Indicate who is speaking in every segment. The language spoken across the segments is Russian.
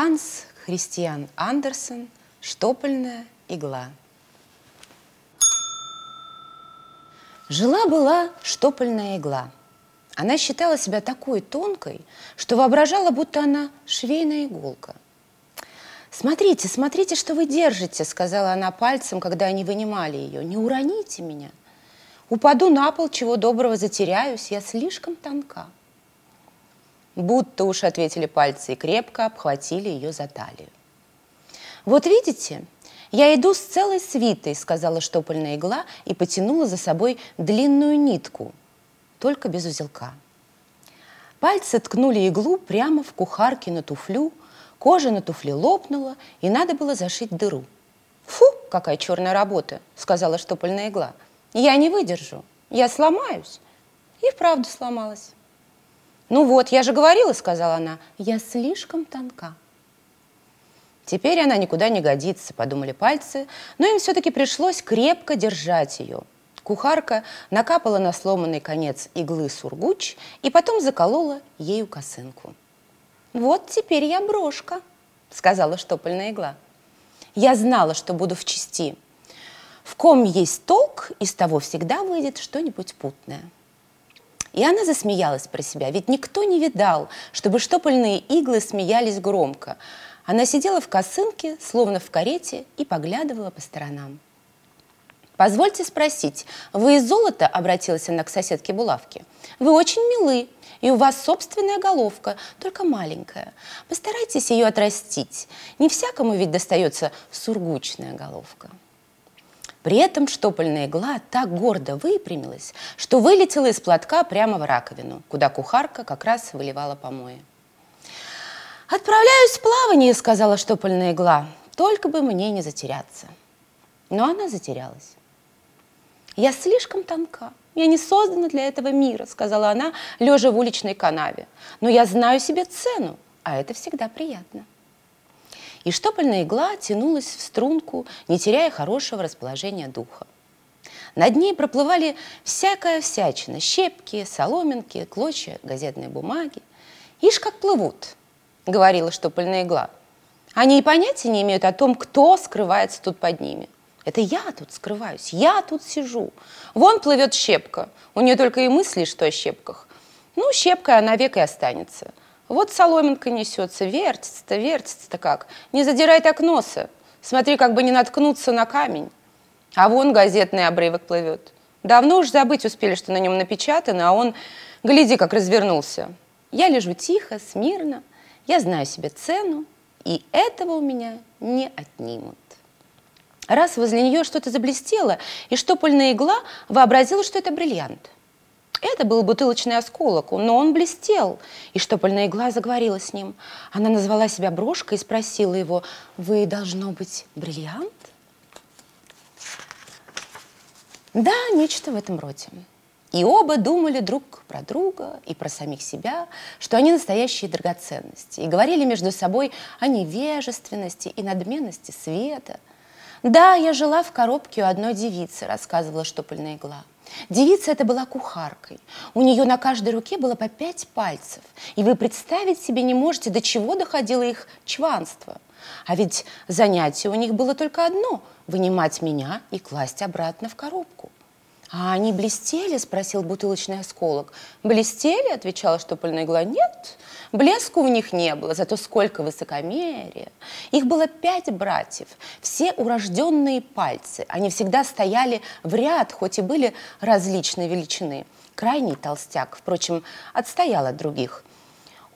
Speaker 1: Ханс Христиан Андерсен «Штопольная игла». Жила-была штопольная игла. Она считала себя такой тонкой, что воображала, будто она швейная иголка. «Смотрите, смотрите, что вы держите», — сказала она пальцем, когда они вынимали ее. «Не уроните меня. Упаду на пол, чего доброго затеряюсь, я слишком тонка». Будто уж ответили пальцы и крепко обхватили ее за талию. «Вот видите, я иду с целой свитой», — сказала штопольная игла и потянула за собой длинную нитку, только без узелка. Пальцы ткнули иглу прямо в кухарке на туфлю, кожа на туфле лопнула, и надо было зашить дыру. «Фу, какая черная работа!» — сказала штопольная игла. «Я не выдержу, я сломаюсь». И вправду сломалась. «Ну вот, я же говорила», — сказала она, — «я слишком тонка». Теперь она никуда не годится, подумали пальцы, но им все-таки пришлось крепко держать ее. Кухарка накапала на сломанный конец иглы сургуч и потом заколола ею косынку. «Вот теперь я брошка», — сказала штопольная игла. «Я знала, что буду в чести. В ком есть толк, из того всегда выйдет что-нибудь путное». И она засмеялась про себя, ведь никто не видал, чтобы штопольные иглы смеялись громко. Она сидела в косынке, словно в карете, и поглядывала по сторонам. «Позвольте спросить, вы из золота?» – обратилась она к соседке Булавке. «Вы очень милы, и у вас собственная головка, только маленькая. Постарайтесь ее отрастить. Не всякому ведь достается сургучная головка». При этом штопольная игла так гордо выпрямилась, что вылетела из платка прямо в раковину, куда кухарка как раз выливала помои. «Отправляюсь в плавание», — сказала штопольная игла, — «только бы мне не затеряться». Но она затерялась. «Я слишком тонка, я не создана для этого мира», — сказала она, лежа в уличной канаве. «Но я знаю себе цену, а это всегда приятно» и штопольная игла тянулась в струнку, не теряя хорошего расположения духа. Над ней проплывали всякая всячина, щепки, соломинки, клочья газетной бумаги. «Ишь, как плывут!» — говорила штопольная игла. «Они и понятия не имеют о том, кто скрывается тут под ними. Это я тут скрываюсь, я тут сижу. Вон плывет щепка, у нее только и мысли, что о щепках. Ну, щепкой она век и останется. Вот соломинка несется, вертится-то, вертится-то как. Не задирай так носа. Смотри, как бы не наткнуться на камень. А вон газетный обрывок плывет. Давно уж забыть успели, что на нем напечатано, а он, гляди, как развернулся. Я лежу тихо, смирно, я знаю себе цену, и этого у меня не отнимут. Раз возле нее что-то заблестело, и штопольная игла вообразила, что это бриллиант – это был бутылочный осколок, но он блестел. И штопольная игла заговорила с ним. Она назвала себя брошкой и спросила его, «Вы, должно быть, бриллиант?» Да, нечто в этом роде. И оба думали друг про друга и про самих себя, что они настоящие драгоценности, и говорили между собой о невежественности и надменности света. «Да, я жила в коробке у одной девицы», — рассказывала штопольная игла. Девица эта была кухаркой. У нее на каждой руке было по пять пальцев. И вы представить себе не можете, до чего доходило их чванство. А ведь занятие у них было только одно – вынимать меня и класть обратно в коробку. «А они блестели?» – спросил бутылочный осколок. «Блестели?» – отвечала штопольная игла. «Нет, блеска у них не было, зато сколько высокомерия. Их было пять братьев, все урожденные пальцы. Они всегда стояли в ряд, хоть и были различной величины. Крайний толстяк, впрочем, отстоял от других –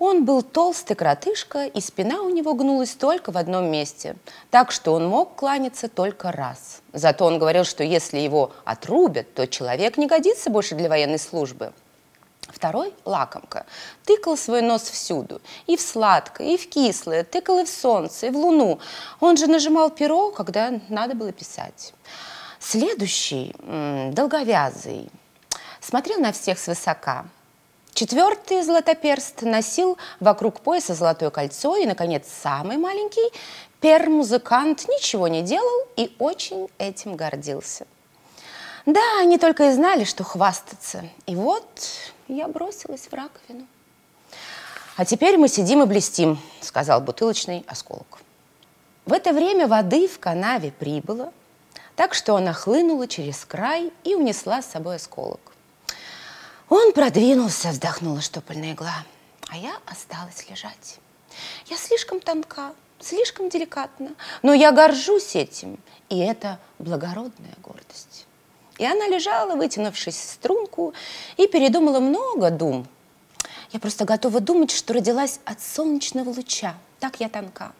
Speaker 1: он был толстый коротышка, и спина у него гнулась только в одном месте, так что он мог кланяться только раз. Зато он говорил, что если его отрубят, то человек не годится больше для военной службы. Второй, лакомка, тыкал свой нос всюду, и в сладкое, и в кислое, тыкал и в солнце, и в луну. Он же нажимал перо, когда надо было писать. Следующий, долговязый, смотрел на всех свысока – Четвертый златоперст носил вокруг пояса золотое кольцо, и, наконец, самый маленький пер-музыкант ничего не делал и очень этим гордился. Да, они только и знали, что хвастаться. И вот я бросилась в раковину. А теперь мы сидим и блестим, сказал бутылочный осколок. В это время воды в канаве прибыло, так что она хлынула через край и унесла с собой осколок. Он продвинулся, вздохнула штопольная игла, а я осталась лежать. Я слишком тонка, слишком деликатна, но я горжусь этим, и это благородная гордость. И она лежала, вытянувшись в струнку, и передумала много дум. Я просто готова думать, что родилась от солнечного луча. Так я тонка.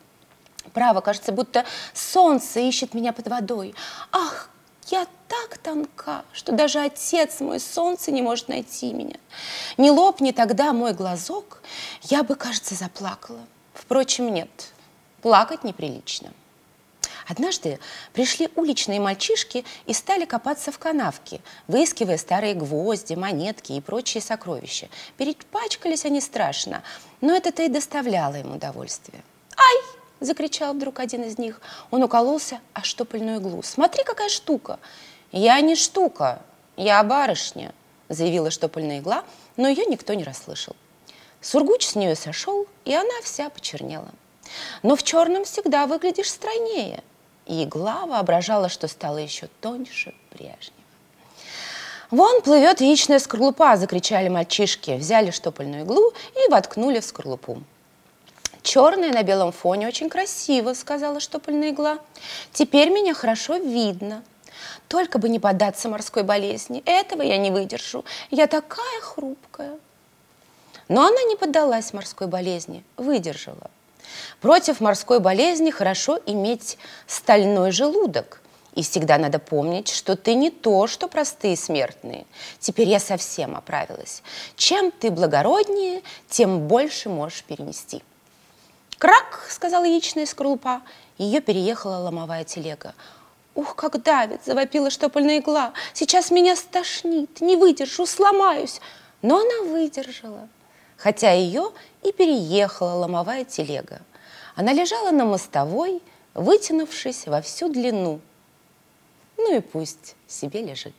Speaker 1: Право, кажется, будто солнце ищет меня под водой. Ах, я так тонка, что даже отец мой солнце не может найти меня. Не лопни тогда мой глазок, я бы, кажется, заплакала. Впрочем, нет, плакать неприлично. Однажды пришли уличные мальчишки и стали копаться в канавке, выискивая старые гвозди, монетки и прочие сокровища. Перепачкались они страшно, но это-то и доставляло им удовольствие. «Ай!» – закричал вдруг один из них. Он укололся о штопольную иглу. «Смотри, какая штука!» «Я не штука, я барышня», – заявила штопольная игла, но ее никто не расслышал. Сургуч с нее сошел, и она вся почернела. Но в черном всегда выглядишь стройнее. И игла воображала, что стала еще тоньше прежнего. «Вон плывет яичная скорлупа!» – закричали мальчишки, взяли штопольную иглу и воткнули в скорлупу. «Черная на белом фоне очень красиво», — сказала штопольная игла. «Теперь меня хорошо видно. Только бы не поддаться морской болезни. Этого я не выдержу. Я такая хрупкая». Но она не поддалась морской болезни, выдержала. Против морской болезни хорошо иметь стальной желудок. И всегда надо помнить, что ты не то, что простые смертные. Теперь я совсем оправилась. Чем ты благороднее, тем больше можешь перенести. «Крак!» — сказала яичная скорлупа. Ее переехала ломовая телега. «Ух, как давит!» — завопила штопольная игла. «Сейчас меня стошнит, не выдержу, сломаюсь!» Но она выдержала, хотя ее и переехала ломовая телега. Она лежала на мостовой, вытянувшись во всю длину. Ну и пусть себе лежит.